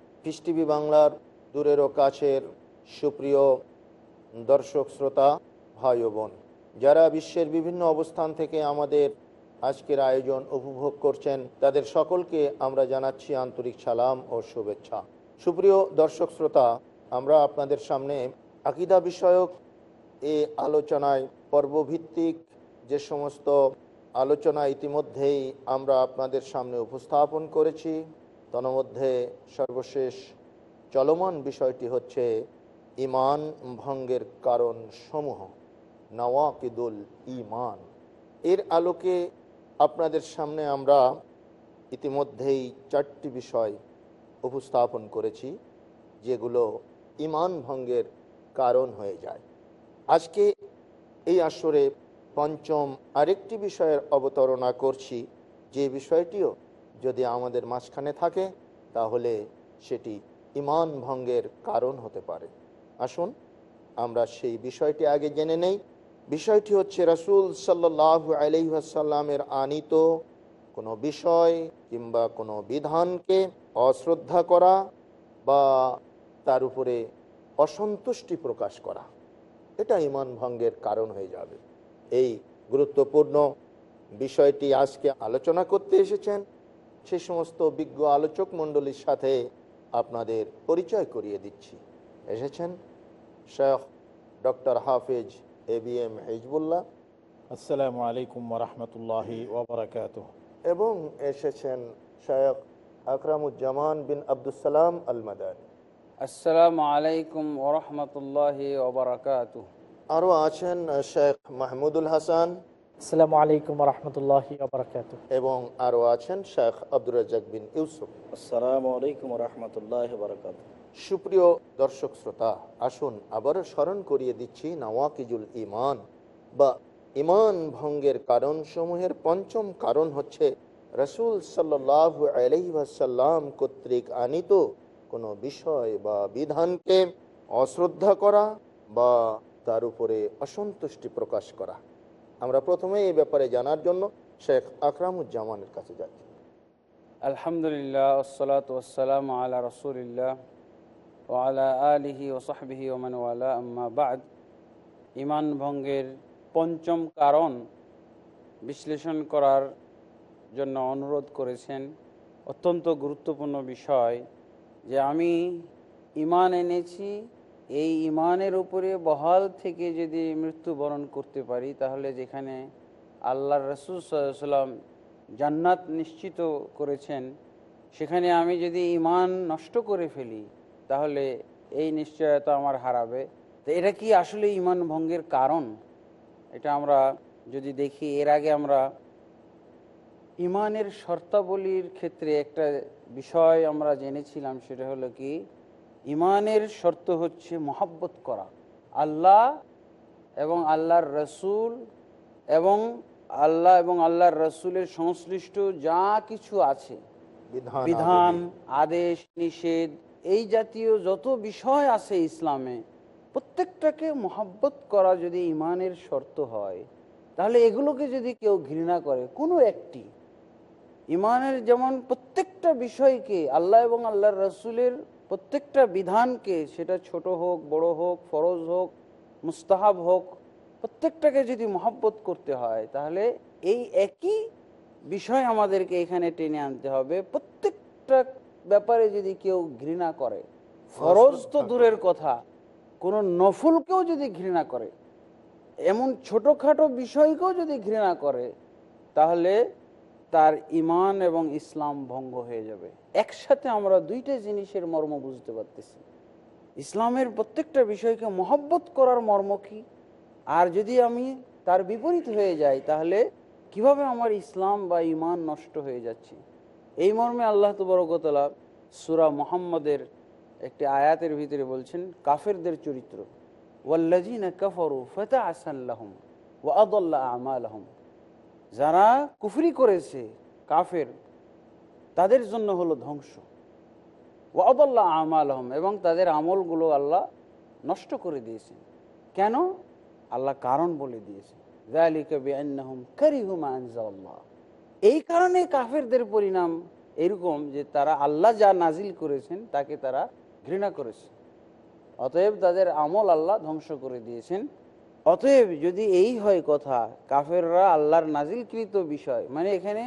Piece TV বাংলার দূরের ও কাছের সুপ্রিয় দর্শক শ্রোতা ভাই বোন যারা বিশ্বের বিভিন্ন অবস্থান থেকে আমাদের আজকের আয়োজন উপভোগ করছেন, তাদের সকলকে আমরা জানাচ্ছি আন্তরিক সালাম ও শুভেচ্ছা। সুপ্রিয় দর্শক শ্রোতা, আমরা আপনাদের সামনে আকিদা বিষয়ক এ আলোচনায় পর্বভিত্তিক যে সমস্ত আলোচনা ইতিমধ্যেই আমরা আপনাদের সামনে উপস্থাপন করেছি। তন্মধ্যে সর্বশেষ চলমান বিষয়টি হচ্ছে ইমান ভঙ্গের কারণ সমূহ, নওয়াকিদুল ইমান এর আলোকে আপনাদের সামনে আমরা ইতিমধ্যেই চারটি বিষয় উপস্থাপন করেছি, যেগুলো ইমান ভঙ্গের কারণ হয়ে যায়। আজকে এই আসরে পঞ্চম আরেকটি বিষয়ের অবতারণা করছি, যে বিষয়টিও যদি আমাদের মাঝখানে থাকে, তাহলে সেটি ইমান ভঙ্গের কারণ হতে পারে। আসুন, আমরা সেই বিষয়টি আগে জেনে নেই। বিষয়টি হচ্ছে রাসুল সাল্লাহ আলহাসাল্লামের আনিত কোনো বিষয় কিংবা কোনো বিধানকে অশ্রদ্ধা করা বা তার উপরে অসন্তুষ্টি প্রকাশ করা। এটা ইমান ভঙ্গের কারণ হয়ে যাবে। এই গুরুত্বপূর্ণ বিষয়টি আজকে আলোচনা করতে এসেছেন। সেই সমস্ত বিজ্ঞ আলোচক মণ্ডলীর সাথে আপনাদের পরিচয় করিয়ে দিচ্ছি। এসেছেন Sheikh doctor Hafez A B M Hezbollah. আসসালামু আলাইকুম রহমতুল্লাহি ওবরাকাত এবং এসেছেন শেখ আকরামুজ্জামান বিন আবদুসালাম আল মাদানী আসসালামু আলাইকুম ওরহমতুল্লাহ ওবরাকাত আরও আছেন শেখ মাহমুদুল হাসান। আসসালামু আলাইকুম রহমতুল্লাহ আবরকাত এবং আরও আছেন শেখ আব্দুর রাজাক বিন ইউসুফ। আসসালামু আলাইকুম রহমতুল্লাহ বরকাত সুপ্রিয় দর্শক শ্রোতা আসুন আবারও স্মরণ করিয়ে দিচ্ছি নওয়াকিজুল ইমান বা ইমান ভঙ্গের কারণ সমূহের পঞ্চম কারণ হচ্ছে রসুল সাল্লাহ আলহিহাসাল্লাম কর্তৃক আনিত কোনো বিষয় বা বিধানকে অশ্রদ্ধা করা বা তার উপরে অসন্তুষ্টি প্রকাশ করা। আমরা প্রথমে এই ব্যাপারে জানার জন্য শেখ আকরামুজ্জামানের কাছে যাচ্ছি। আলহামদুলিল্লাহ ওসলাত ওসালাম আলা রসুলিল্লাহ ওয়ালা আলিহি ওসাহবিহি ওমান ওয়ালা বাদ। ইমান ভঙ্গের পঞ্চম কারণ বিশ্লেষণ করার জন্য অনুরোধ করেছেন অত্যন্ত গুরুত্বপূর্ণ বিষয় যে আমি ইমান এনেছি এই ইমানের উপরে বহাল থেকে যদি মৃত্যুবরণ করতে পারি, তাহলে যেখানে আল্লাহ রসুল সাল্লাম জান্নাত নিশ্চিত করেছেন, সেখানে আমি যদি ইমান নষ্ট করে ফেলি, তাহলে এই নিশ্চয়তা আমার হারাবে। তো এটা কি আসলে ইমান ভঙ্গের কারণ? এটা আমরা যদি দেখি, এর আগে আমরা ইমানের শর্তাবলীর ক্ষেত্রে একটা বিষয় আমরা জেনেছিলাম, সেটা হলো কি ইমানের শর্ত হচ্ছে মহাব্বত করা। আল্লাহ এবং আল্লাহর রসুল এবং আল্লাহ এবং আল্লাহর রসুলের সংশ্লিষ্ট যা কিছু আছে বিধান বিধান আদেশ নিষেধ এই জাতীয় যত বিষয় আছে ইসলামে প্রত্যেকটাকে মহাব্বত করা যদি ইমানের শর্ত হয় তাহলে এগুলোকে যদি কেউ ঘৃণা করে কোনো একটি ইমানের যেমন প্রত্যেকটা বিষয়কে আল্লাহ এবং আল্লাহর রসুলের প্রত্যেকটা বিধানকে, সেটা ছোট হোক, বড় হোক, ফরজ হোক, মুস্তাহাব হোক, প্রত্যেকটাকে যদি মহব্বত করতে হয়, তাহলে এই একই বিষয় আমাদেরকে এখানে টেনে আনতে হবে। প্রত্যেকটা ব্যাপারে যদি কেউ ঘৃণা করে, ফরজ তো দূরের কথা, কোনো নফুলকেও যদি ঘৃণা করে, এমন ছোটোখাটো বিষয়কেও যদি ঘৃণা করে, তাহলে তার ইমান এবং ইসলাম ভঙ্গ হয়ে যাবে। একসাথে আমরা দুইটা জিনিসের মর্ম বুঝতে পারতেছি। ইসলামের প্রত্যেকটা বিষয়কে মহব্বত করার মর্ম কি? আর যদি আমি তার বিপরীত হয়ে যাই, তাহলে কীভাবে আমার ইসলাম বা ইমান নষ্ট হয়ে যাচ্ছে? এই মর্মে আল্লাহ তবরকতলা সুরা মোহাম্মদের একটি আয়াতের ভিতরে বলছেন, কাফেরদের চরিত্র। ওয়াল্লাজিনা কাফরু ফতা আসাল্লাহম ও আদল্লাহ আমালহম। যারা কুফরি করেছে, কাফের, তাদের জন্য হলো ধ্বংস। ও আদল্লাহ আমালহম, এবং তাদের আমলগুলো আল্লাহ নষ্ট করে দিয়েছেন। কেন? আল্লাহ কারণ বলে দিয়েছে এই কারণে কাফেরদের পরিণাম এরকম যে তারা আল্লাহ যা নাজিল করেছেন, তাকে তারা ঘৃণা করেছে। অতএব তাদের আমল আল্লাহ ধ্বংস করে দিয়েছেন। অতএব যদি এই হয় কথা কাফেররা আল্লাহর নাজিলকৃত বিষয় মানে এখানে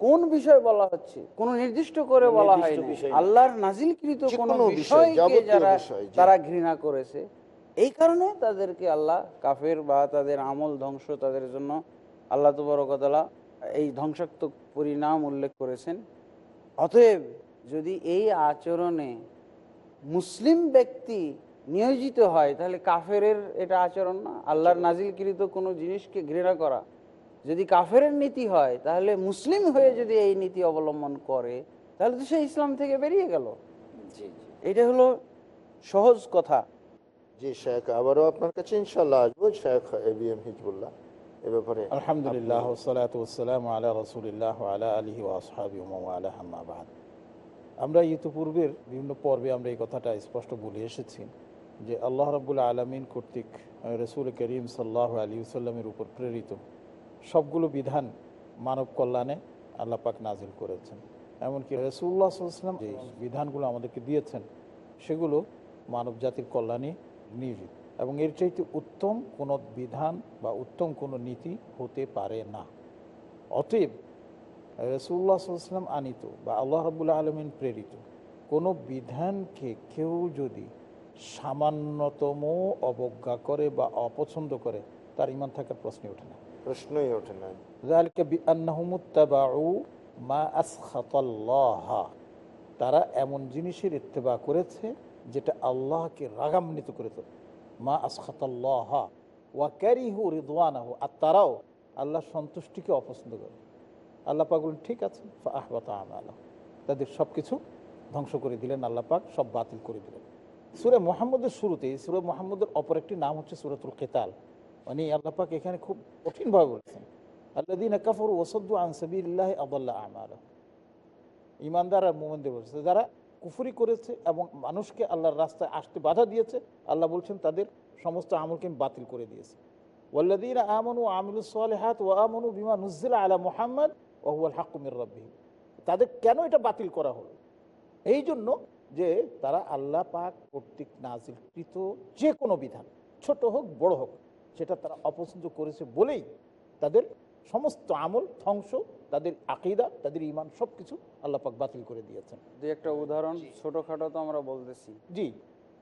কোন বিষয় বলা হচ্ছে? কোন নির্দিষ্ট করে বলা হয়। আল্লাহর নাজিলকৃত কোন বিষয়, বিষয়কে যারা তারা ঘৃণা করেছে এই কারণে তাদেরকে আল্লাহ কাফের বা তাদের আমল ধ্বংস তাদের জন্য আল্লাহ তবরকতলা এই ধ্বংসাত্মক পরিণাম উল্লেখ করেছেন। অতএব যদি এই আচরণে মুসলিম ব্যক্তি নিয়োজিত হয় তাহলে কাফেরের এটা আচরণ না? আল্লাহর নাজিলকৃত কোনো জিনিসকে ঘৃণা করা। যদি কাফেরের নীতি হয় তাহলে মুসলিম হয়ে যদি এই নীতি অবলম্বন করে তাহলে তো সে ইসলাম থেকে বেরিয়ে গেল। জি জি। এটা হলো সহজ কথা। জি শেখ আবারও আপনার কাছে ইনশাল্লাহ আসব Sheikh A B M Hizbullah এ ব্যাপারে। আলহামদুলিল্লাহ সালাতাম আলা রসুলিল্লাহ আলা আলহি ওয়াসহাবি আলা হাম্মাবাদ আমরা ইতিপূর্বের বিভিন্ন পর্বে আমরা এই কথাটা স্পষ্ট বলে এসেছি। যে আল্লাহ রব্বুল আলমিন কর্তৃক রসুল করিম সাল্লাহ আলী সাল্লামের উপর প্রেরিত সবগুলো বিধান মানব কল্যাণে আল্লাহ পাক নাজিল করেছেন। এমনকি রসুল্লাহ সাল্লাম যে বিধানগুলো আমাদেরকে দিয়েছেন, সেগুলো মানব জাতির কল্যাণে নিয়োজিত। এবং এর চাইতে উত্তম কোনো বিধান বা উত্তম কোনো নীতি হতে পারে না। অতএব রসুল্লাহ সাল্লাম আনিত বা আল্লাহ রবুল্লা আলমিন প্রেরিত কোনো বিধানকে কেউ যদি সামান্যতম অবজ্ঞা করে বা অপছন্দ করে তার ইমান থাকার প্রশ্নই ওঠে না। প্রশ্নই ওঠে না। তারা এমন জিনিসের ইত্তেবা করেছে যেটা আল্লাহকে রাগান্বিত করেছে। মা আসখাতাল্লাহ ওয়াকারিহু রিদওয়ানাহু। আর তারাও আল্লাহ সন্তুষ্টিকে অপছন্দ করে। আল্লাহ পাক ঠিক আছে আহবাত তাদের সব কিছু ধ্বংস করে দিলেন আল্লাহ পাক সব বাতিল করে দিলেন। সুরে মোহাম্মদের শুরুতেই, সুরে মোহাম্মদের অপর একটি নাম হচ্ছে সুরতুল কেতাল। মানে আল্লাহ পাক এখানে খুব কঠিনভাবে বলেছেন আল্লাদিন কাফর ওসদ্দু আনসাবিল্লাহ আবাল্লাহ আমাল ইমানদার আর মোমেনদের বলছে যারা কুফুরি করেছে এবং মানুষকে আল্লাহর রাস্তায় আসতে বাধা দিয়েছে, আল্লাহ বলছেন তাদের সমস্ত আমলকে বাতিল করে দিয়েছে। ওয়াল্লাদিন আমনু আমিলু সালেহাত ও আমনু বিমা নুজিলা আলা মুহাম্মদ ওহুয়াল হাকুমির রব্বি তাদের কেন এটা বাতিল করা হলো? এই জন্য যে তারা আল্লাহ পাক কর্তৃক নাজিলকৃত যে কোনো বিধান ছোট হোক বড় হোক সেটা তারা অপছন্দ করেছে বলেই তাদের সমস্ত আমল ধ্বংস তাদের আকিদা তাদের ইমান সব কিছু আল্লাহ পাক বাতিল করে দিয়েছেন। যে একটা উদাহরণ ছোটখাটো তো আমরা বলতেছি। জি।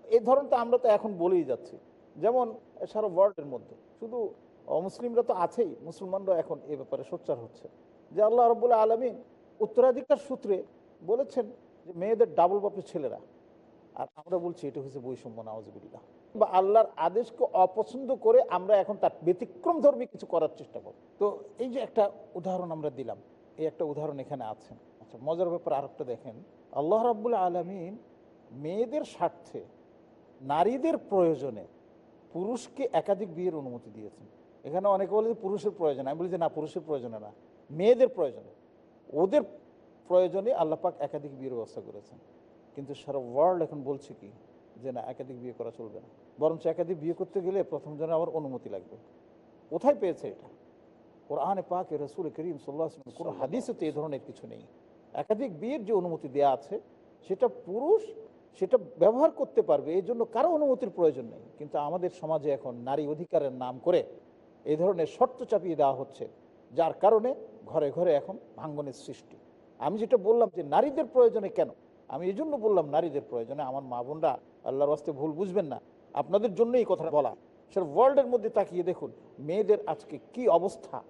এই ধরনটা আমরা তো এখন বলেই যাচ্ছি। যেমন সারা ওয়ার্ল্ডের মধ্যে শুধু অমুসলিমরা তো আছেই মুসলমানরা এখন এ ব্যাপারে সোচ্চার হচ্ছে। যে আল্লাহ রবুল্লা আলমিন উত্তরাধিকার সূত্রে বলেছেন যে মেয়েদের ডাবল বাপের ছেলেরা। আর আমরা বলছি, এটা হচ্ছে বৈষম্য নওয়াজবিল্লাহ বা আল্লাহর আদেশকে অপছন্দ করে আমরা এখন তার ব্যতিক্রম ধর্মী কিছু করার চেষ্টা করব। তো এই যে একটা উদাহরণ আমরা দিলাম, এই একটা উদাহরণ এখানে আছে। আচ্ছা মজার ব্যাপার আর একটা দেখেন। আল্লাহ রাবুল আলমিন মেয়েদের স্বার্থে নারীদের প্রয়োজনে পুরুষকে একাধিক বিয়ের অনুমতি দিয়েছেন। এখানে অনেকে বলে যে পুরুষের প্রয়োজন। আমি বলি যে না, পুরুষের প্রয়োজনে না, মেয়েদের প্রয়োজনে। ওদের প্রয়োজনে আল্লাপাক একাধিক বিয়ের ব্যবস্থা করেছেন। কিন্তু সারা ওয়ার্ল্ড এখন বলছে কি? যে না একাধিক বিয়ে করা চলবে না। বরঞ্চ একাধিক বিয়ে করতে গেলে প্রথম জনে আমার অনুমতি লাগবে। কোথায় পেয়েছে এটা? কোরআনে পাক রসুল করিম সাল্লাহ কোনো হাদিসে তো এই ধরনের কিছু নেই। একাধিক বিয়ের যে অনুমতি দেয়া আছে সেটা পুরুষ সেটা ব্যবহার করতে পারবে এই জন্য কারও অনুমতির প্রয়োজন নেই। কিন্তু আমাদের সমাজে এখন নারী অধিকারের নাম করে এই ধরনের শর্ত চাপিয়ে দেওয়া হচ্ছে যার কারণে ঘরে ঘরে এখন ভাঙ্গনের সৃষ্টি। আমি যেটা বললাম যে নারীদের প্রয়োজনে কেন? আমি এই জন্য বললাম নারীদের প্রয়োজনে। আমার মা বোনরা আল্লাহর বাস্তে ভুল বুঝবেন না। আপনাদের জন্যই এই কথাটা বলা। সেটা ওয়ার্ল্ডের মধ্যে তাকিয়ে দেখুন মেয়েদের আজকে কি অবস্থা?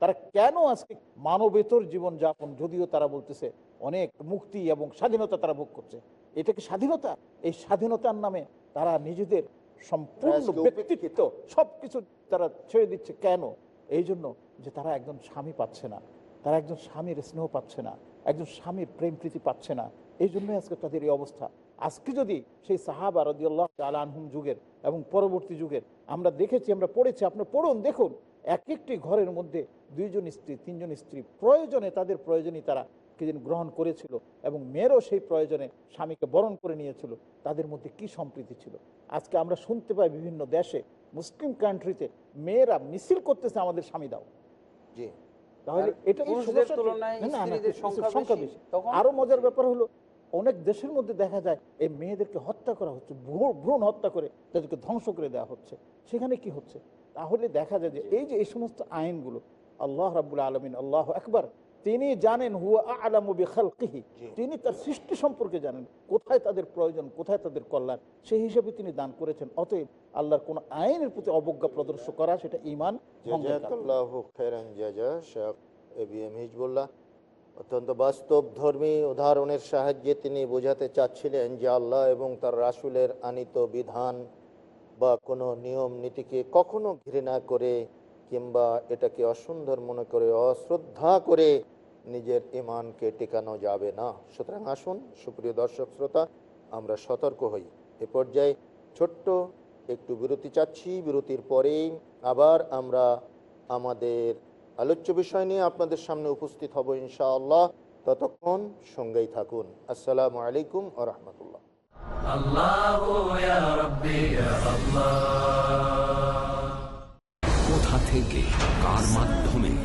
তারা কেন আজকে মানবেতর জীবনযাপন যদিও তারা বলতেছে অনেক মুক্তি এবং স্বাধীনতা তারা ভোগ করছে। এটা কি স্বাধীনতা? এই স্বাধীনতার নামে তারা নিজেদের সম্পূর্ণ ব্যক্তিত্ব সবকিছু তারা ছেড়ে দিচ্ছে। কেন? এই জন্য যে তারা একজন স্বামী পাচ্ছে না। তারা একজন স্বামীর স্নেহ পাচ্ছে না। একজন স্বামীর প্রেম প্রীতি পাচ্ছে না। এই জন্যই আজকে তাদের এই অবস্থা। আজকে যদি সেই সাহাবা রদিয়াল্লাহ আনহুম যুগের এবং পরবর্তী যুগের, আমরা দেখেছি, আমরা পড়েছি, আপনি পড়ুন, দেখুন এক একটি ঘরের মধ্যে দুইজন স্ত্রী, তিনজন স্ত্রী, প্রয়োজনে তাদের প্রয়োজনই তারা কে যেন গ্রহণ করেছিল এবং মেয়েরও সেই প্রয়োজনে স্বামীকে বরণ করে নিয়েছিল, তাদের মধ্যে কি সম্প্রীতি ছিল? আজকে আমরা শুনতে পাই বিভিন্ন দেশে, মুসলিম কান্ট্রিতে মেয়েরা মিছিল করতেছে আমাদের স্বামী দাও। জি। তাহলে এটা সংখ্যা বেশি। আরও মজার ব্যাপার হলো অনেক দেশের মধ্যে দেখা যায় এই মেয়েদেরকে হত্যা করা হচ্ছে ভ্রূণ হত্যা করে তাদেরকে ধ্বংস করে দেওয়া হচ্ছে। সেখানে কি হচ্ছে? তাহলে দেখা যায় যে এই যে এই সমস্ত আইনগুলো আল্লাহ রাবুল আলমিন আল্লাহ একবার তিনি জানেন হুয়া তিনি তার সৃষ্টি সম্পর্কে জানেন। কোথায় তাদের প্রয়োজন কোথায় তাদের কল্যাণ? সেই হিসেবে তিনি দান করেছেন। অতএব আল্লাহর কোন আইনের প্রতি অবজ্ঞা প্রদর্শন করা সেটা ইমান হিজবুল্লাহ অত্যন্ত বাস্তব ধর্মী উদাহরণের সাহায্যে তিনি বোঝাতে চাচ্ছিলেন যে আল্লাহ এবং তার রাসূলের আনিত বিধান বা কোনো নিয়ম নীতিকে কখনো ঘৃণা করে কিংবা এটাকে অসুন্দর মনে করে, অশ্রদ্ধা করে নিজের ইমানকে টেকানো যাবে না। সুতরাং আসুন, সুপ্রিয় দর্শক শ্রোতা, আমরা সতর্ক হই। এ পর্যায়ে ছোট্ট একটু বিরতি চাচ্ছি। বিরতির পরেই আবার আমরা আমাদের আলোচ্য বিষয় নিয়ে আপনাদের সামনে উপস্থিত হব ইনশাআল্লাহ। ততক্ষণ সঙ্গেই থাকুন। আসসালামু আলাইকুম আ রহমতুল্লাহ। কোথা থেকে কার মাধ্যমে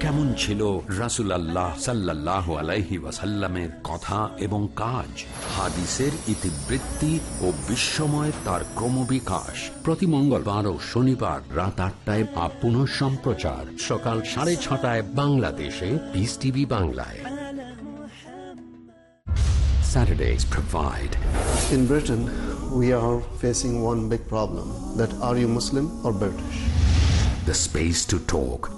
কেমন ছিল রাসুল আল্লাহ সাল্লাহ আলাইহি ওয়াসাল্লামের কথা এবং কাজ? হাদিসের ইতিবৃত্তি ও বিশ্বময় তার ক্রমবিকাশ। প্রতি মঙ্গলবার ও শনিবার রাত আটটায় বা পুনঃ সম্প্রচার। সকাল সাড়ে ছটায় বাংলাদেশে পিস টিভি বাংলায়। Saturdays provide. In Britain, we are facing one big problem that are you Muslim or British? the space to talk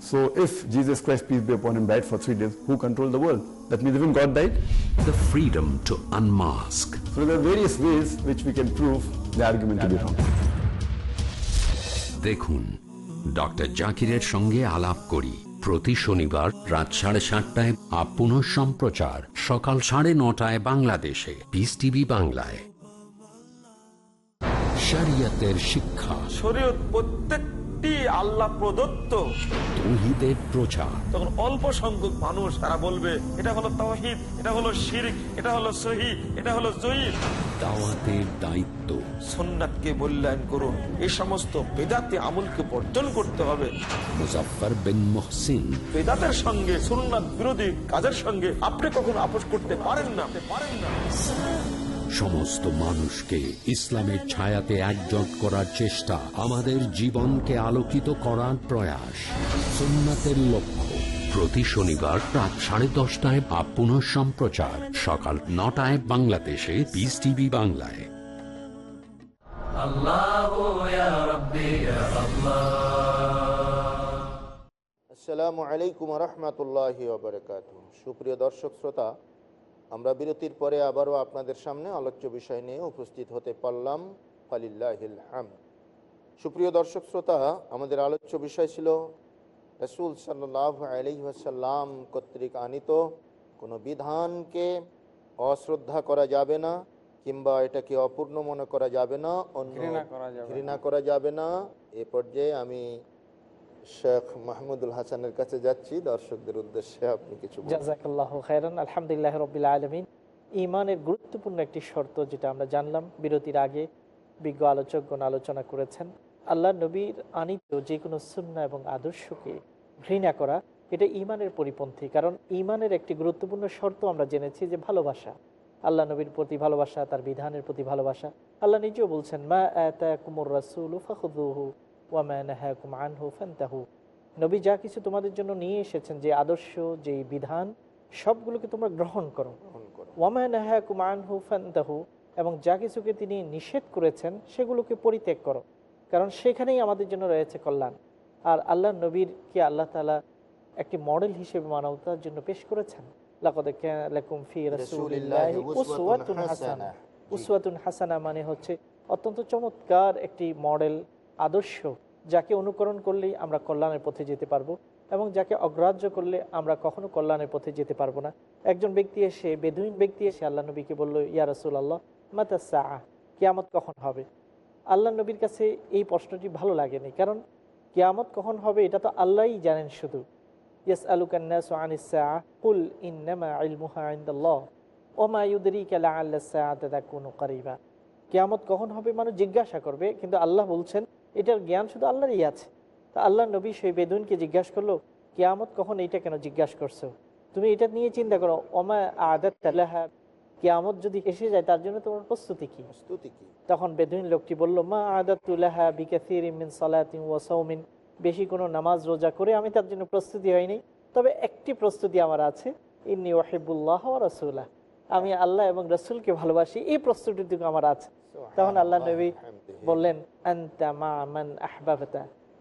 so if Jesus Christ, peace be upon him, died for three days, who controlled the world? That means even God died? the freedom to unmask So there are various ways which we can prove the argument to be wrong. দেখুন doctor জাকিরের সঙ্গে আলাপ করি প্রতি শনিবার রাত সাড়ে সাতটায় আপ পুনঃ সম্প্রচার সকাল সাড়ে নটায় বাংলাদেশে পিস টিভি বাংলায় শরিয়তের শিক্ষা শরীয়ত আল্লাহ প্রদত্ত। তৌহিদের প্রচার। তখন অল্প সংখ্যক মানুষ তারা বলবে এটা হলো তহিদ এটা হলো শিরিক এটা হলো সহি এটা হলো দাওয়াতের দায়িত্ব। মূল্যায়ন করুন। এই সমস্ত বেদাতে আমলকে বর্জন করতে হবে। মুজাফর বিন মহসিন। বেদাতের সঙ্গে সুন্নাত বিরোধী কাজের সঙ্গে আপনি কখনো আপোষ করতে পারেন না পারেন না। সমস্ত মানুষকে ইসলামের ছায়াতে একজোট করার চেষ্টা আমাদের জীবনকে আলোকিত করার প্রয়াস। সোনের লক্ষ্য। প্রতি শনিবার রাত সাড়ে দশটায় বা পুনঃ সম্প্রচার। সকাল নটায় বাংলাদেশে পিস টিভি বাংলায়। আসসালামু আলাইকুম রহমতুল্লাহ সুপ্রিয় দর্শক শ্রোতা আমরা বিরতির পরে আবারও আপনাদের সামনে আলোচ্য বিষয় নিয়ে উপস্থিত হতে পারলাম। ফালিল্লাহিল হাম সুপ্রিয় দর্শক শ্রোতা আমাদের আলোচ্য বিষয় ছিল রসুল সাল্লাহ আলহিহাসাল্লাম কর্তৃক আনিত কোনো বিধানকে অশ্রদ্ধা করা যাবে না কিংবা এটাকে অপূর্ণ মনে করা যাবে না অন্য ঘৃণা করা যাবে না। ঘৃণা করা যাবে না। এ পর্যায়ে আমি শেখ মাহমুদুল হাসানের কাছে যাচ্ছি। দর্শকদের উদ্দেশ্যে আপনি কিছু আলহামদুলিল্লাহ রবিল আলমিন। ইমানের গুরুত্বপূর্ণ একটি শর্ত যেটা আমরা জানলাম, বিরতির আগে বিজ্ঞ আলোচকগণ আলোচনা করেছেন, আল্লাহ নবীর আনিত যে কোনো সুন্না এবং আদর্শকে ঘৃণা করা, এটা ইমানের পরিপন্থী। কারণ ইমানের একটি গুরুত্বপূর্ণ শর্ত আমরা জেনেছি যে ভালোবাসা। আল্লাহ নবীর প্রতি ভালোবাসা, তার বিধানের প্রতি ভালোবাসা। আল্লাহ নিজেও বলছেন, মা কুমুর রাসুল ওয়ামা নাহাকুম আনহু ফান্তাহু। নবী যা কিছু তোমাদের জন্য নিয়ে এসেছেন যে আদর্শ যে বিধান সবগুলোকে তোমরা গ্রহণ করো। ওয়ামা নাহাকুম আনহু ফান্তাহু এবং যা কিছুকে তিনি নিষেধ করেছেন সেগুলোকে পরিত্যাগ করো। কারণ সেখানেই আমাদের জন্য রয়েছে কল্যাণ। আর আল্লাহ নবীরকে আল্লাহ তালা একটি মডেল হিসেবে মানবতার জন্য পেশ করেছেন। উসওয়াতুন হাসানা মানে হচ্ছে অত্যন্ত চমৎকার একটি মডেল আদর্শ, যাকে অনুকরণ করলেই আমরা কল্যাণের পথে যেতে পারব এবং যাকে অগ্রাহ্য করলে আমরা কখনো কল্যাণের পথে যেতে পারব না। একজন ব্যক্তি এসে, বেদুইন ব্যক্তি এসে আল্লাহ নবীকে বলল, ইয়া রসুল আল্লাহ মাতা সাহ কিয়ামত কখন হবে? আল্লাহ নবীর কাছে এই প্রশ্নটি ভালো লাগেনি, কারণ কিয়ামত কখন হবে এটা তো আল্লাহই জানেন শুধু। ইয়াস আলুকান্নাস আনিসা কুল ইন্নামা ইলমুহা ইনদাল্লাহ ওমা ইউদরিকা লাআল্লা সাআতা তাকুনু কারিবা। কিয়ামত কখন হবে মানুষ জিজ্ঞাসা করবে, কিন্তু আল্লাহ বলছেন এটার জ্ঞান শুধু আল্লাহরই আছে। তা আল্লাহ নবী সেই বেদুনকে জিজ্ঞাসা করল কিয়ামত কখন এইটা কেন জিজ্ঞাসা করছ? তুমি এটা নিয়ে চিন্তা করো ওমা আদাত তালাহা কিয়ামত যদি এসে যায় তার জন্য তোমার প্রস্তুতি কি? প্রস্তুতি কি? তখন বেদুইন লোকটি বলল মা আদাতুল্লাহা বিকাসির মিন সালাতিন ওয়া সাওমিন বেশি কোনো নামাজ রোজা করে আমি তার জন্য প্রস্তুতি হয়নি তবে একটি প্রস্তুতি আমার আছে ইন্নি ওয়াহিবুল্লাহ ওয়া রাসূলা আমি আল্লাহ এবং রসুলকে ভালোবাসি, এই প্রস্তুতিটুকু আমার আছে। তখন আল্লাহ নবী বললেন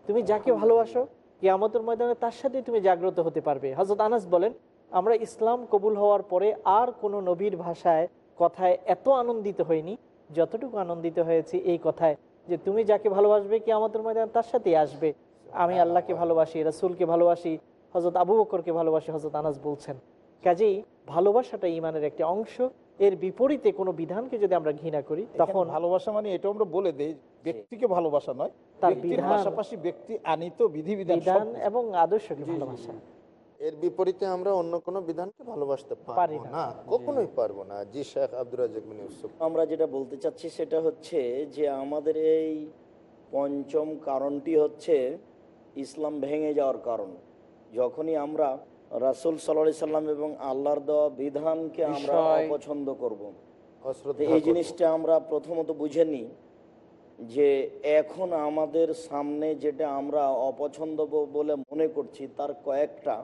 তুমি যাকে ভালোবাসো, কিয়ামতের ময়দানে তার সাথে তুমি জাগ্রত হতে পারবে। হজরত আনাস বলেন, আমরা ইসলাম কবুল হওয়ার পরে আর কোনো নবীর ভাষায়, কথায় এত আনন্দিত হয়নি যতটুকু আনন্দিত হয়েছি এই কথায় যে তুমি যাকে ভালোবাসবে কি আমাদের ময়দান তার সাথেই আসবে। আমি আল্লাহকে ভালোবাসি, রসুলকে ভালোবাসি হজরত আবু বকরকে ভালোবাসি হজরত আনাস বলছেন। কাজেই ভালোবাসাটা ইমানের একটি অংশ। এর বিপরীতে কোনো বিধানকে যদি আমরা ঘৃণা করি তখন ভালোবাসা মানে এটা আমরা বলে দেই ব্যক্তিকে ভালোবাসা নয় তার পাশাপাশি ব্যক্তি আনিত বিধিবিধান বিধান এবং আদর্শকে ভালোবাসা। এর বিপরীতে আমরা অন্য কোনো বিধানকে ভালোবাসতে পারি না। কখনোই পারব না। জি শেখ আব্দুল আমরা যেটা বলতে চাচ্ছি সেটা হচ্ছে যে আমাদের এই পঞ্চম কারণটি হচ্ছে ইসলাম ভেঙে যাওয়ার কারণ। যখনই আমরা রাসুল সাল্লাহ সাল্লাম এবং আল্লাহর দেওয়া বিধানকে আমরা অপছন্দ করব। এই জিনিসটা আমরা প্রথমত বুঝে নিই যে এখন আমাদের সামনে যেটা আমরা অপছন্দ বলে মনে করছি তার কয়েকটা।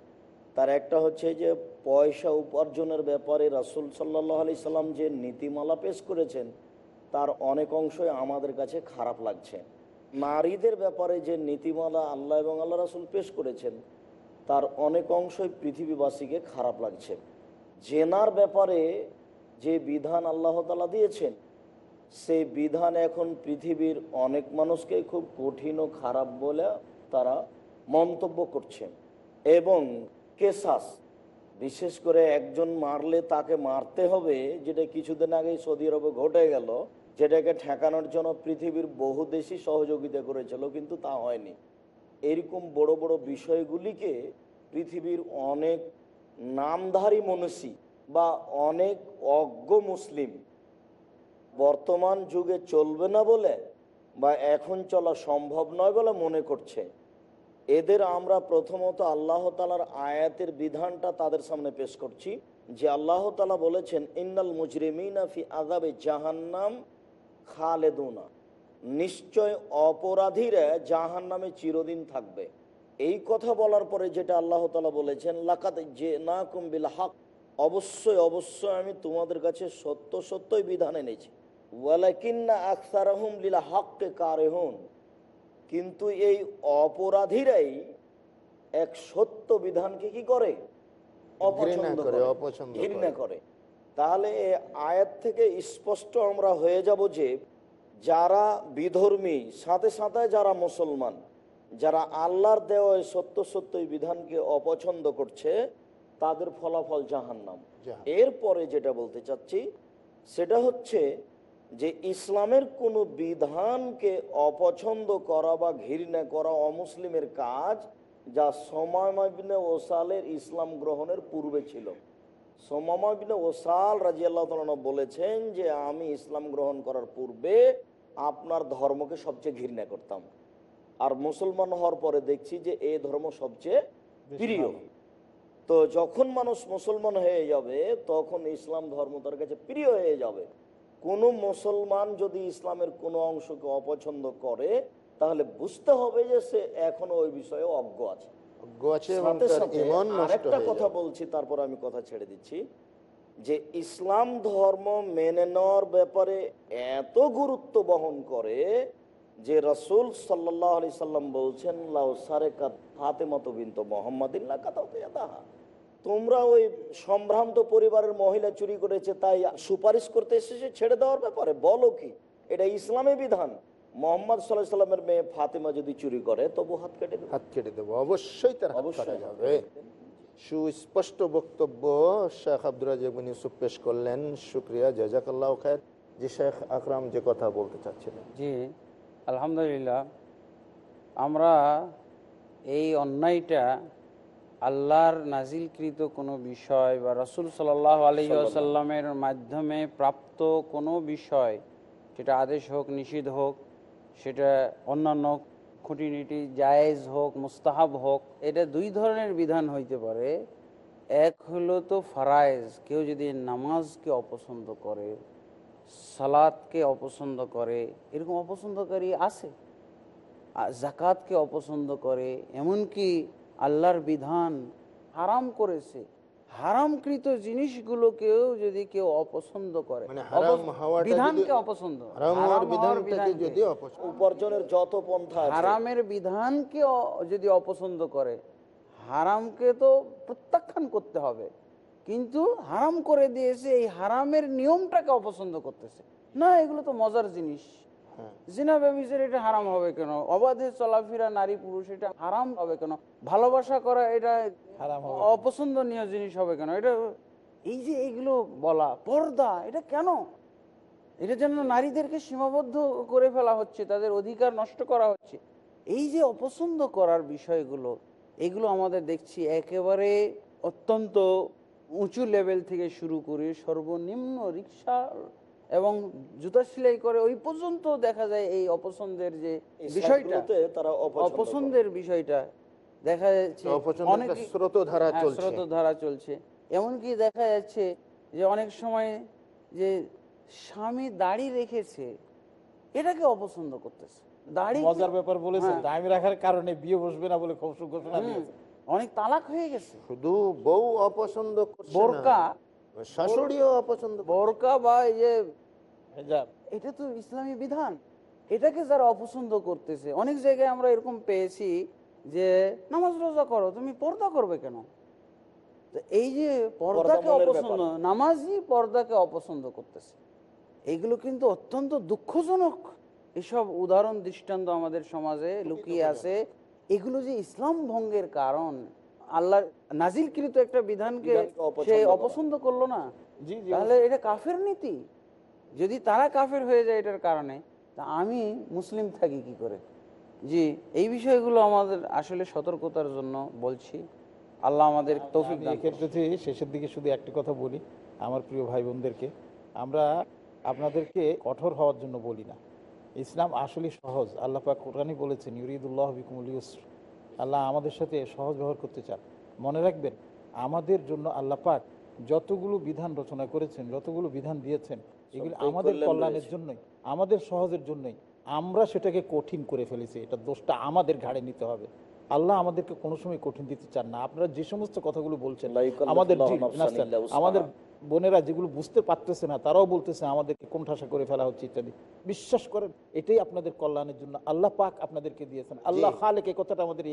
তার একটা হচ্ছে যে পয়সা উপার্জনের ব্যাপারে রাসুল সাল্লাহ আলি সাল্লাম যে নীতিমালা পেশ করেছেন তার অনেক অংশই আমাদের কাছে খারাপ লাগছে। নারীদের ব্যাপারে যে নীতিমালা আল্লাহ এবং আল্লাহ রাসুল পেশ করেছেন তার অনেক অংশই পৃথিবীবাসীকে খারাপ লাগছে। জেনার ব্যাপারে যে বিধান আল্লাহ তালা দিয়েছেন, সেই বিধান এখন পৃথিবীর অনেক মানুষকে খুব কঠিন ও খারাপ বলে তারা মন্তব্য করছেন। এবং কেসাস, বিশেষ করে একজন মারলে তাকে মারতে হবে, যেটা কিছুদিন আগে সৌদি আরবে ঘটে গেল, যেটাকে ঠেকানোর জন্য পৃথিবীর বহু দেশই সহযোগিতা করেছিল, কিন্তু তা হয়নি। এরকম বড় বড় বিষয়গুলিকে পৃথিবীর অনেক নামধারী মনীষী বা অনেক অজ্ঞ মুসলিম বর্তমান যুগে চলবে না বলে বা এখন চলা সম্ভব নয় বলে মনে করছে। এদের আমরা প্রথমত আল্লাহ তালার আয়াতের বিধানটা তাদের সামনে পেশ করছি, যে আল্লাহ তালা বলেছেন, ইন্নাল মুজরিমিনা ফি আদাবে জাহান্নাম খালেদুনা। নিশ্চয় অপরাধীরা জাহান নামে চিরদিন থাকবে। এই কথা বলার পরে যেটা আল্লাহ তালা বলেছেন লাকাত যে না কুম্বিল হক অবশ্যই অবশ্যই আমি তোমাদের কাছে সত্য সত্যই বিধান এনেছি। ওয়ালাকিন্না আকসারাহুম লীলা হককে কারেহুন কিন্তু এই অপরাধীরাই এক সত্য বিধানকে কি করে? অপছন্দ করে। ঘৃণা তাহলে আয়াত থেকে স্পষ্ট আমরা হয়ে যাব যে যারা বিধর্মী সাথে সাথে যারা মুসলমান যারা আল্লাহর দেওয়া সত্য সত্য এই বিধানকে অপছন্দ করছে তাদের ফলাফল জাহান্নাম। এরপরে যেটা বলতে চাচ্ছি সেটা হচ্ছে যে ইসলামের কোনো বিধানকে অপছন্দ করা বা ঘৃণা করা অমুসলিমের কাজ যা সময়মাবিনে ওসালের ইসলাম গ্রহণের পূর্বে ছিল। সোমামাবিনে ওসাল রাজিয়াল্লাহ বলেছেন যে আমি ইসলাম গ্রহণ করার পূর্বে আপনার ধর্মকে সবচেয়ে ঘৃণা করতাম। আর মুসলমান হওয়ার পরে দেখছি যে এই ধর্ম সবচেয়ে প্রিয়। তো যখন মানুষ মুসলমান হয়ে যাবে তখন ইসলাম ধর্ম তার কাছে প্রিয় হয়ে যাবে। কোনো মুসলমান যদি ইসলামের কোনো অংশকে অপছন্দ করে তাহলে বুঝতে হবে যে সে এখনও ওই বিষয়ে অজ্ঞ আছে। আরেকটা কথা বলছি তারপর আমি কথা ছেড়ে দিচ্ছি। যে ইসলাম ধর্ম মেনে নেওয়ার ব্যাপারে এত গুরুত্ব বহন করে যে রসুল সাল্লাহ আলি সাল্লাম বলছেন লাউ সারে হাতে মতো বিন্ত মোহাম্মদিল্লা তোমরা ওই সম্ভ্রান্ত পরিবারের মহিলা চুরি করেছে তাই সুপারিশ করতে এসেছে ছেড়ে দেওয়ার ব্যাপারে বলো কি? এটা ইসলামী বিধান। মোহাম্মদ সাল্লাহ সাল্লামের মেয়ে ফাতেমা যদি চুরি করে তবু হাত কেটে দেবে। হাত কেটে দেবো। অবশ্যই তার যাবে। সুস্পষ্ট বক্তব্য শেখ আব্দুল রাজিবিন ইউসুফ পেশ করলেন। শুক্রিয়া জাজাকাল্লাহ খায়ের। যে শেখ আকরাম যে কথা বলতে চাচ্ছিলেন। জি আলহামদুলিল্লাহ। আমরা এই অন্যায়টা আল্লাহর নাজিলকৃত কোনো বিষয় বা রসুল সাল্লাহ আলহি আসাল্লামের মাধ্যমে প্রাপ্ত কোনো বিষয় সেটা আদেশ হোক নিষিদ্ধ হোক সেটা অন্যান্য খুঁটিনীতি জায়েজ হোক, মুস্তাহাব হোক, এটা দুই ধরনের বিধান হইতে পারে। এক হলো তো ফারায়েজ, কেউ যদি নামাজকে অপছন্দ করে সালাদকে অপছন্দ করে, এরকম অপছন্দকারী আছে? জাকাতকে অপছন্দ করে, এমনকি আল্লাহর বিধান হারাম করেছে হারামকৃত জিনিসগুলোকেও যদি কেউ অপছন্দ করে মানে বিধানকে অপছন্দ হারাম হওয়ার হারাম হওয়ার বিধানটাকে বিধানকে। যদি অপছন্দ উপার্জনের যত পন্থা হারামের বিধানকে যদি অপছন্দ করে হারামকে তো প্রত্যাখ্যান করতে হবে। কিন্তু হারাম করে দিয়েছে এই হারামের নিয়মটাকে অপছন্দ করতেছে। না এগুলো তো মজার জিনিস। জিনা ব্যবচার এটা হারাম হবে কেন? অবাধে চলাফেরা নারী পুরুষ এটা হারাম হবে কেন? ভালোবাসা করা এটা অপছন্দনীয় জিনিস হবে কেন? এটা এই যে এইগুলো বলা পর্দা এটা কেন? এটা যেন নারীদেরকে সীমাবদ্ধ করে ফেলা হচ্ছে তাদের অধিকার নষ্ট করা হচ্ছে। এই যে অপছন্দ করার বিষয়গুলো এগুলো আমাদের দেখছি একেবারে অত্যন্ত উঁচু লেভেল থেকে শুরু করে সর্বনিম্ন রিক্সা এবং জুতা সেলাই করে ওই পর্যন্ত দেখা যায় এই অপছন্দের যে বিষয়টা। তারা অপছন্দের বিষয়টা দেখা যাচ্ছে স্রোতধারা হ্যাঁ, চলছে। স্রোতধারা চলছে। এমনকি দেখা যাচ্ছে যে অনেক সময় যে স্বামী দাড়ি রেখেছে এটাকে অপছন্দ করতেছে। দাড়ি মজার ব্যাপার বলেছেন। রাখার কারণে বিয়ে বসবে না বলে ঘোষ- ঘোষণা দিয়েছে। অনেক তালাক হয়ে গেছে। শুধু বউ অপছন্দ করছে না, বোরকা। শাশুড়িও অপছন্দ করছে। বোরকা বা এই যে এটা তো ইসলামী বিধান। এটাকে যারা অপছন্দ করতেছে অনেক জায়গায় আমরা এরকম পেয়েছি যে নামাজ রোজা করো তুমি পর্দা করবে কেন? এই যে পর্দাকে অপছন্দ নামাজই পর্দাকে অপছন্দ করতেছে। এগুলো কিন্তু অত্যন্ত দুঃখজনক। এসব উদাহরণ দৃষ্টান্ত আমাদের সমাজে লুকিয়ে আছে। এগুলো যে ইসলাম ভঙ্গের কারণ আল্লাহ নাজিলকৃত একটা বিধানকে সে অপছন্দ করল না? তাহলে এটা কাফের নীতি? যদি তারা কাফের হয়ে যায় এটার কারণে তা আমি মুসলিম থাকি কি করে? জি এই বিষয়গুলো আমাদের আসলে সতর্কতার জন্য বলছি। আল্লাহ আমাদের তৌফিক যে শেষের দিকে শুধু একটি কথা বলি আমার প্রিয় ভাই বোনদেরকে আমরা আপনাদেরকে কঠোর হওয়ার জন্য বলি না। ইসলাম আসলে সহজ। আল্লাহ পাক কোরআনই বলেছেন ইউরিদুল্লাহ বিকুমুল ইউসর আল্লাহ আমাদের সাথে সহজ ব্যবহার করতে চান। মনে রাখবেন আমাদের জন্য আল্লাহ পাক যতগুলো বিধান রচনা করেছেন যতগুলো বিধান দিয়েছেন এগুলো আমাদের কল্যাণের জন্যই আমাদের সহজের জন্যই। আমরা সেটাকে কঠিন করে ফেলেছি এটা দোষটা আমাদের ঘাড়ে নিতে হবে। আল্লাহ আমাদেরকে কোনো সময় কঠিন দিতে চান না। আপনারা যে সমস্ত কথাগুলো বলছেন আমাদের। আমাদের বোনেরা যেগুলো বুঝতে পারতেছে না তারাও বলতেছে আমাদেরকে কোণঠাসা করে ফেলা হচ্ছে ইত্যাদি। বিশ্বাস করেন এটাই আপনাদের কল্যাণের জন্য। আল্লাহ পাক আপনাদেরকে দিয়েছেন। আল্লাহ খালেক এই কথাটা আমাদের।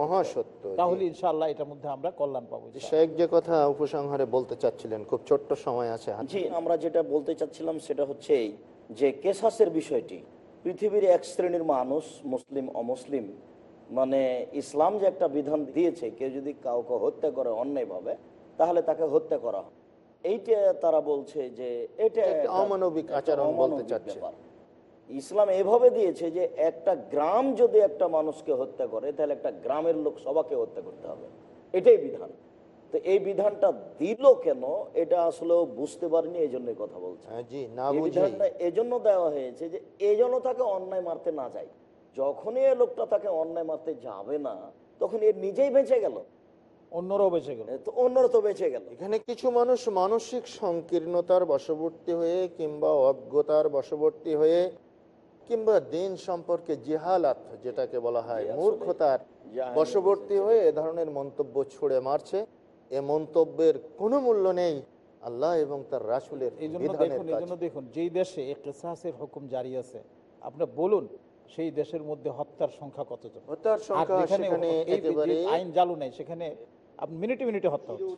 মহাসত্য তাহলে ইনশাআল্লাহ এটার মধ্যে আমরা কল্যাণ পাবো শেখ যে কথা উপসংহারে বলতে চাচ্ছিলেন খুব ছোট্ট সময় আছে জি আমরা যেটা বলতে চাচ্ছিলাম সেটা হচ্ছে এই যে কেসাসের বিষয়টি পৃথিবীর এক শ্রেণির মানুষ মুসলিম অমুসলিম মানে ইসলাম যে একটা বিধান দিয়েছে কেউ যদি কাউকে হত্যা করে অন্যায়ভাবে তাহলে তাকে হত্যা করা হয়। এইটা তারা বলছে যে এটা অমানবিক আচরণ বলতে চাচ্ছে। ইসলাম এভাবে দিয়েছে যে একটা গ্রাম যদি একটা মানুষকে হত্যা করে তাহলে একটা গ্রামের লোক সবাকে হত্যা করতে হবে। এটাই বিধান। তো এই বিধানটা দিল কেন এটা আসলে বুঝতে পারিনি এই জন্য কথা বলছে। হ্যাঁ, বিধানটা এজন্য দেওয়া হয়েছে যে এই জন্য তাকে অন্যায় মারতে না যায়। যখনই এই লোকটা তাকে অন্যায় মারতে যাবে না তখন এ নিজেই বেঁচে গেল। অন্যরাও বেঁচে গেল। তো অন্যরা তো বেঁচে গেল। এখানে কিছু মানুষ মানসিক সংকীর্ণতার বশবর্তী হয়ে কিংবা অজ্ঞতার বশবর্তী হয়ে কিংবা দিন সম্পর্কে জেহালাত যেটাকে বলা হয় মূর্খতার বশবর্তী হয়ে এ ধরনের মন্তব্য ছুড়ে মারছে। এ মন্তব্যের কোনো মূল্য নেই আল্লাহ এবং তার রাসুলের এই জন্য দেখুন এই জন্য দেখুন যেই দেশে কেসাসের হুকুম জারি আছে আপনি বলুন সেই দেশের মধ্যে হত্যার সংখ্যা কতজন? হত্যার সংখ্যা সেখানে আইন চালু নেই সেখানে মিনিটে মিনিটে হত্যা হচ্ছে।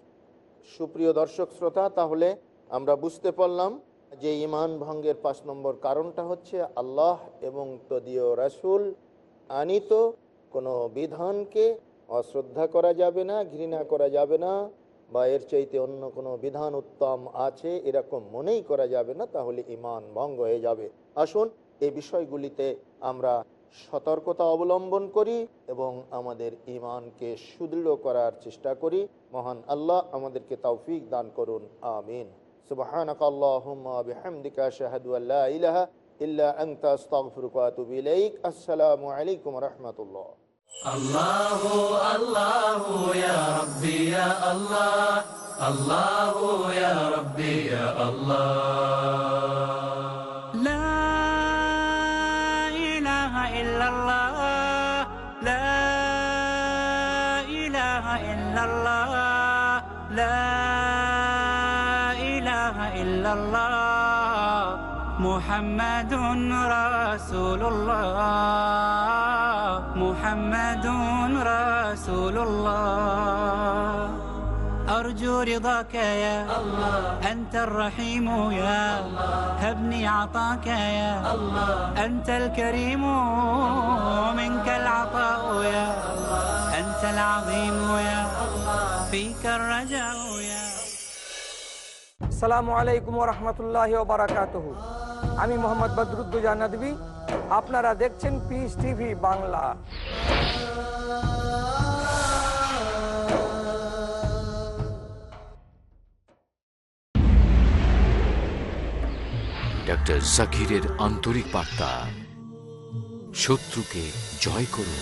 সুপ্রিয় দর্শক শ্রোতা তাহলে আমরা বুঝতে পারলাম যে ইমান ভঙ্গের পাঁচ নম্বর কারণটা হচ্ছে আল্লাহ এবং তদীয় রাসুল আনিত। কোনো বিধানকে অশ্রদ্ধা করা যাবে না ঘৃণা করা যাবে না বা এর চাইতে অন্য কোনো বিধান উত্তম আছে এরকম মনেই করা যাবে না তাহলে ইমান ভঙ্গ হয়ে যাবে। আসুন এই বিষয়গুলিতে আমরা সতর্কতা অবলম্বন করি এবং আমাদের ইমানকে সুদৃঢ় করার চেষ্টা করি মহান আল্লাহ আমাদেরকে তৌফিক দান করুন আমিন সুবহানাক আল্লাহুম্মা বিহামদিকা আশহাদু আল্লা ইলাহা ইল্লা আনতা আস্তাগফিরুকা ওয়া আতুবু ইলাইক আসসালামু আলাইকুম ওয়া রাহমাতুল্লাহ الله الله يا ربي يا الله الله يا ربي يا الله الله. لا إله إلا الله. محمد رسول الله. محمد رسول الله. أرجو رضاك يا الله. أنت الرحيم يا الله. هبني عطاك يا الله. أنت الكريم. منك العطاء يا الله. أنت العظيم يا الله فيك الرجاء يا সালামু আলাইকুম রহমতুল্লাহ বারাকাতুহু আমি মোহাম্মদ বদরুদ্দুজা নদী আপনারা দেখছেন পিস টিভি বাংলা ডক্টর জাকিরের আন্তরিক বার্তা শত্রুকে জয় করুন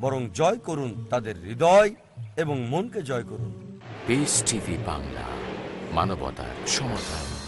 বরং জয় করুন তাদের হৃদয় এবং মনকে জয় করুন। বাংলা মানবতার সমাধান।